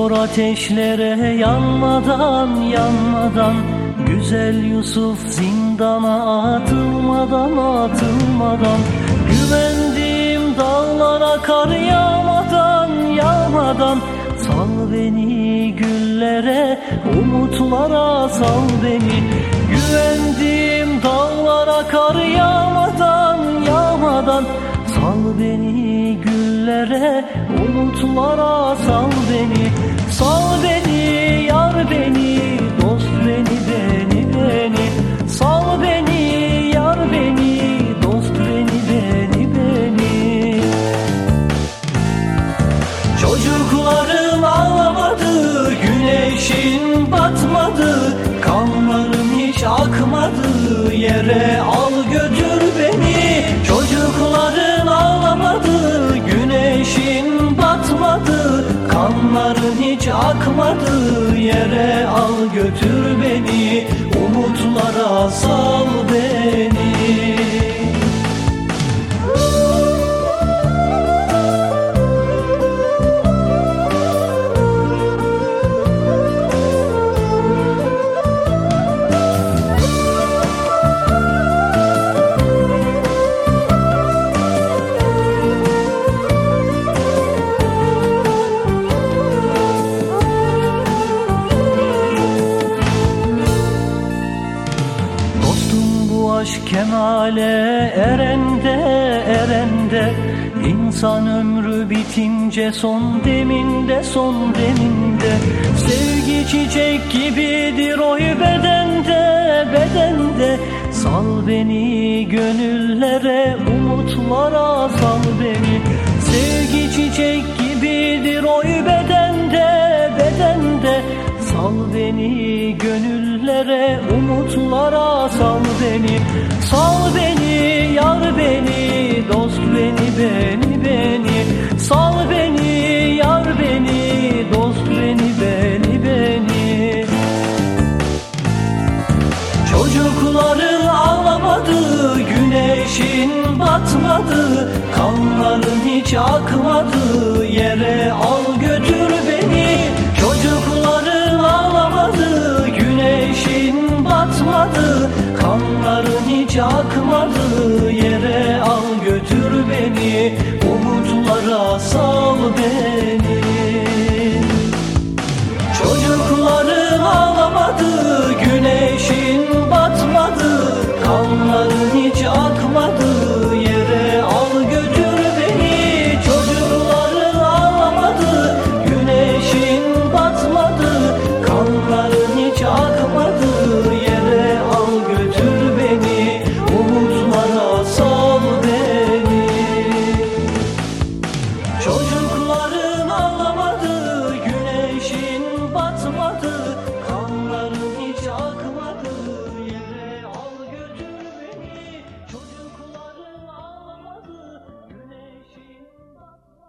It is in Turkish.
ateşlere yanmadan yanmadan Güzel Yusuf zindana atılmadan atılmadan Güvendiğim dağlara kar yağmadan yağmadan Sal beni güllere umutlara sal beni. Güvendiğim dağlara kar yağmadan yağmadan Sal beni güllere umutlara sal beni. Sal beni yar beni dost beni beni beni. Sal beni yar beni dost beni beni beni. Çocukların ağlamadı güneşin batmadı. Kanlarım hiç akmadı yere al Kanların hiç akmadı yere al götür beni. Umutlara sal beni aşk kemale erende erende. İnsan ömrü bitince son deminde son deminde. Sevgi çiçek gibidir oy bedende bedende. Sal beni gönüllere umutlara sal beni. Sevgi çiçek gibidir oy Sal beni gönüllere, umutlara sal beni. Sal beni, yar beni, dost beni, beni, beni. Sal beni, yar beni, dost beni, beni, beni. Çocukların ağlamadı, güneşin batmadı. Kanların hiç akmadı, yere Akmadı, yere al götür beni. Umutlara sal beni